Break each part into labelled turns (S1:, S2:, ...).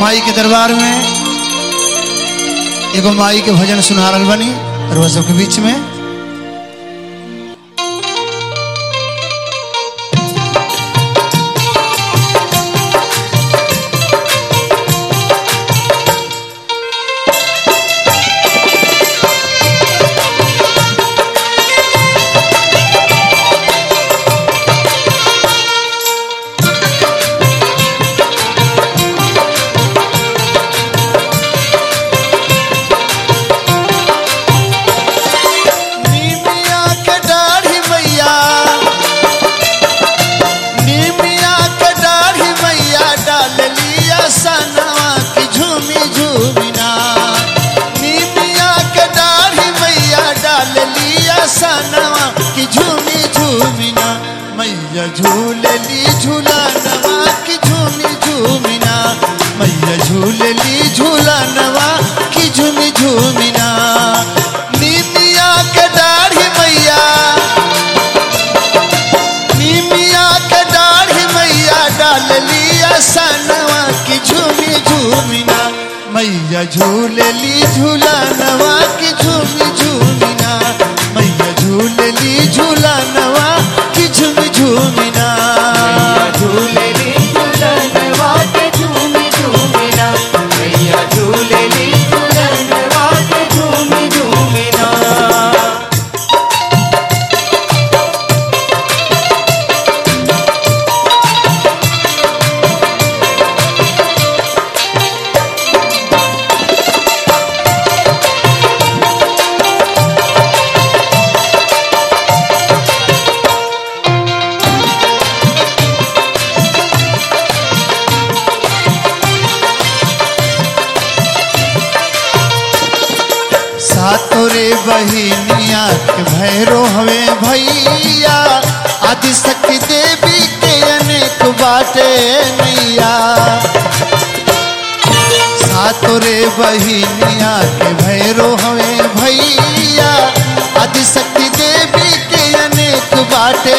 S1: माई के दरबार में, एगो माई के भजन सुना रहा बनी रोज सबके बीच में। तोरे बहनिया, के भैरो हवे भैया। आदि शक्ति देवी के अनेक बाटे नैया सातोरे बहनिया, के भैरो हवे भैया। आदि शक्ति देवी के अनेक बाटे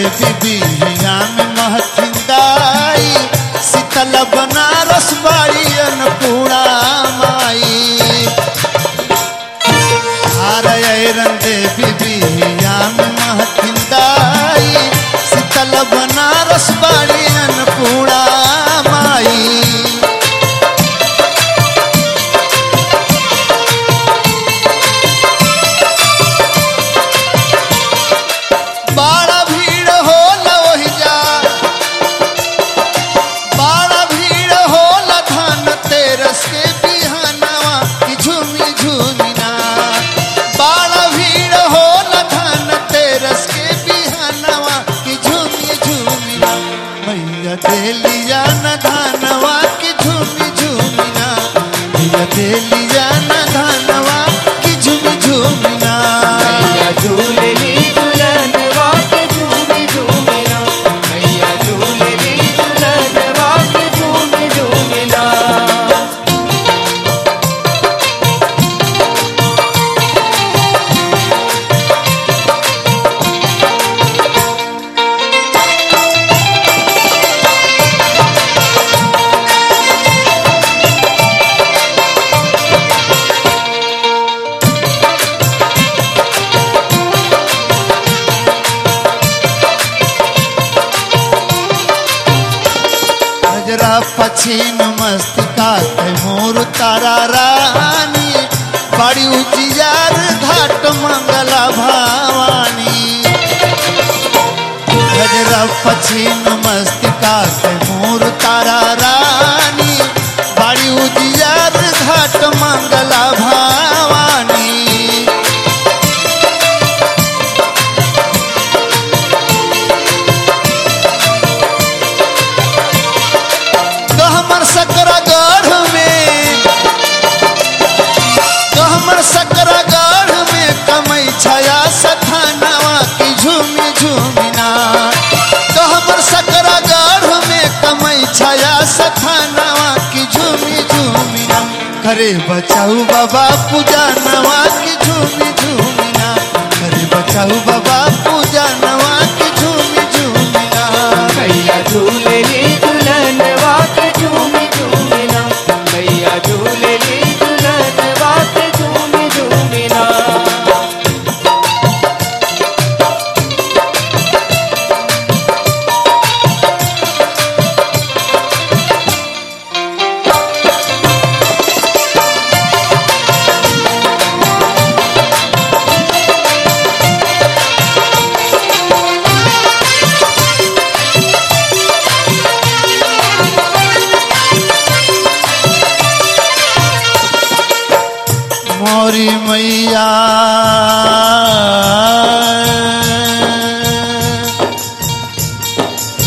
S1: बिबिया में महथिंदाई शीतल बन पछीन मस्तिका के मोर तारा रानी। बड़ी उजियार घाट मंगला भवानी। गजरा पछीन मस्तिका के मोर तारा रानी। बड़ी उजियार घाट करे बचाऊ बाबा पूजा नवा की झूमी झूमी ना। करे बचाऊ बाबा पूजा नवा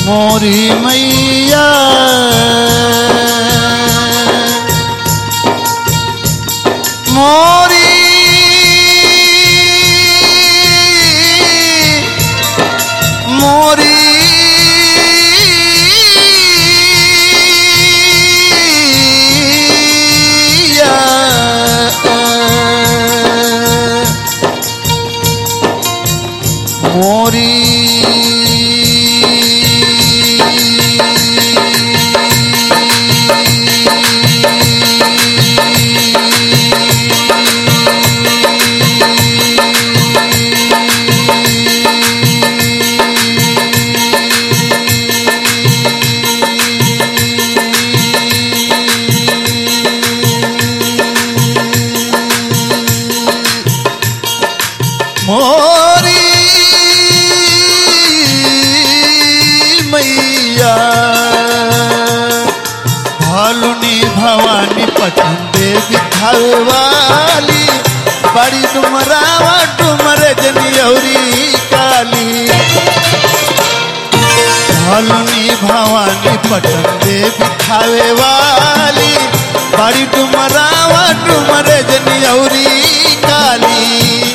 S1: मोरी मैया। वाली बड़ी डुमरावा डुमर जनियौरी काली। भलनी भवानी पटन देवी खावे वाली, बड़ी डुमरावा डुमर जनियौरी काली।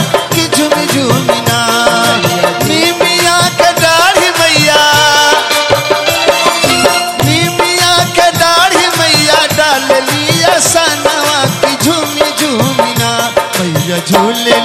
S2: झूले